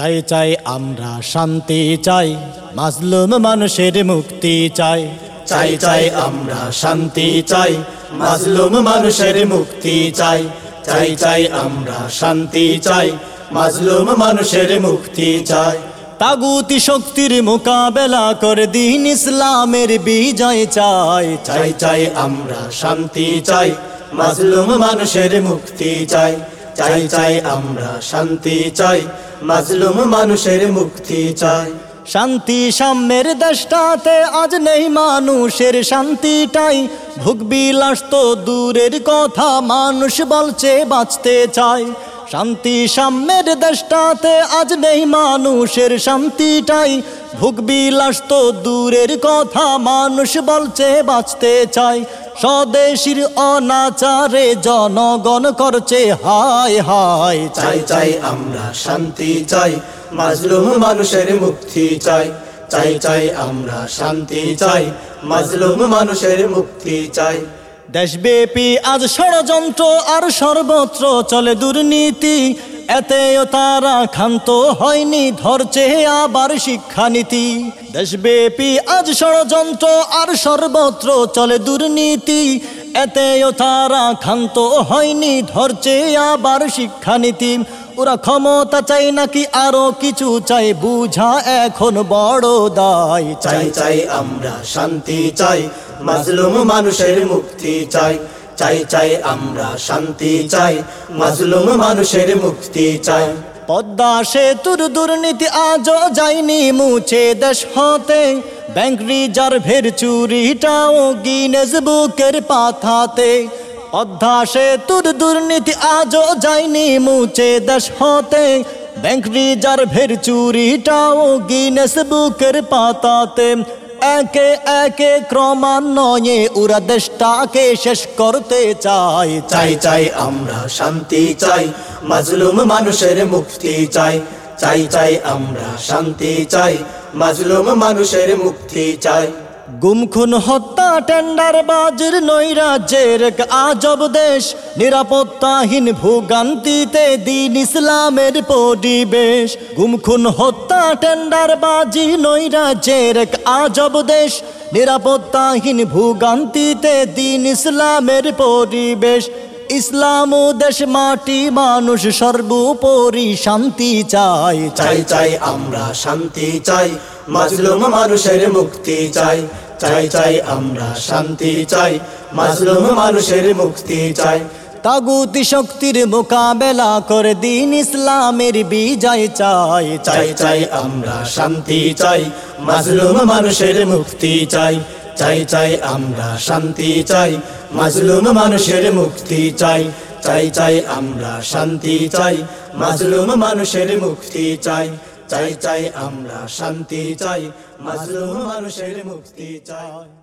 চাই চাই, আমরা শান্তি চাই, মাজলুম মানুষের মুক্তি চাই। চাই চাই, আমরা শান্তি চাই, মাজলুম মানুষের মুক্তি চাই। চাই চাই, আমরা শান্তি চাই, মাজলুম মানুষের মুক্তি চাই। তাগুতি শক্তির মোকাবেলা করে, দিন ইসলামের বিজয় চাই। চাই চাই, আমরা শান্তি চাই, মাজলুম মানুষের মুক্তি চাই। চাই চাই, আমরা শান্তি চাই। মাজলুম মানুষের মুক্তি চাই। শান্তি সাম্যের দেশটাতে আজ নেই মানুষের শান্তিটাই। ভুগবিলাস তো দূরের কথা, মানুষ বলছে বাঁচতে চায় শান্তি সাম্যের দেশটাতে আজ নেই মানুষের শান্তিটাই। ভুগবিলাস তো দূরের কথা, মানুষ বলছে বাঁচতে চায় স্বদেশীর অনাচারে জনগণ করছে হায় হায় চাই চাই আমরা শান্তি চাই মাজলুম মানুষের মুক্তি চাই। চাই চাই আমরা শান্তি চাই মাজলুম মানুষের মুক্তি চাই। দেশব্যাপী আজ ষড়যন্ত্র আর সর্বত্র চলে দুর্নীতি এতেও তারা ক্ষান্ত হয়নি, ধরছে আবার শিক্ষানীতি। দেশব্যাপী আজ ষড়যন্ত্র আর সর্বত্র চলে দুর্নীতি। এতেও তারা ক্ষান্ত হয়নি, ধরছে আবার শিক্ষানীতি। ওরা ক্ষমতা চাই নাকি আরও কিছু চাই বুঝা এখন বড় দায়। চাই চাই, আমরা শান্তি চাই, মাজলুম মানুষের মুক্তি চাই। চাই চাই, আমরা শান্তি চাই, মাজলুম মানুষের মুক্তি চাই। পদ্মা সেতুর দুর্নীতি আজও যায়নি মুছে দেশ হতে। ব্যাংক রিজার্ভের চুরিটাও গিনেস বুকের পাথাতে পদ্মা সেতুর দুর্নীতি আজও যায়নি মুছে দেশ হতে। ব্যাংক রিজার্ভের চুরিটাও গিনেস বুকের পাতাতে। একে একে ক্রমান্বয়ে উরা দেশটাকে শেষ করতে চাই চাই চাই আমরা শান্তি চাই মাজলুম মানুষের মুক্তি চাই। চাই চাই আমরা শান্তি চাই মাজলুম মানুষের মুক্তি চাই। গুম খুন হত্যা টেন্ডার বাজির নৈরাজ্যের আজব দেশ, নিরাপত্তাহীন ভোগান্তিতে দিন ইসলামের পরিবেশ। গুমখুন হত্যা, টেন্ডার বাজি, নৈরাজ্যের আজব দেশ, নিরাপত্তাহীন ভোগান্তিতে দিন ইসলামের পরিবেশ। ইসলাম দেশ মাটি, মানুষ সর্বোপরি শান্তি চাই চাই চাই, আমরা শান্তি চাই, মাজলুম মানুষের মুক্তি চাই। চাই চাই আমরা শান্তি চাই মাজলুম মানুষের মুক্তি চাই। তাগুতি শক্তির মোকাবেলা করে দিন ইসলামের বিজয় চাই। চাই চাই আমরা শান্তি চাই মাজলুম মানুষের মুক্তি চাই। চাই চাই আমরা শান্তি চাই মাজলুম মানুষের মুক্তি চাই। চাই চাই আমরা শান্তি চাই মাজলুম মানুষের মুক্তি চাই। চাই চাই আমরা শান্তি চাই মাজলুম মানুষের মুক্তি চাই।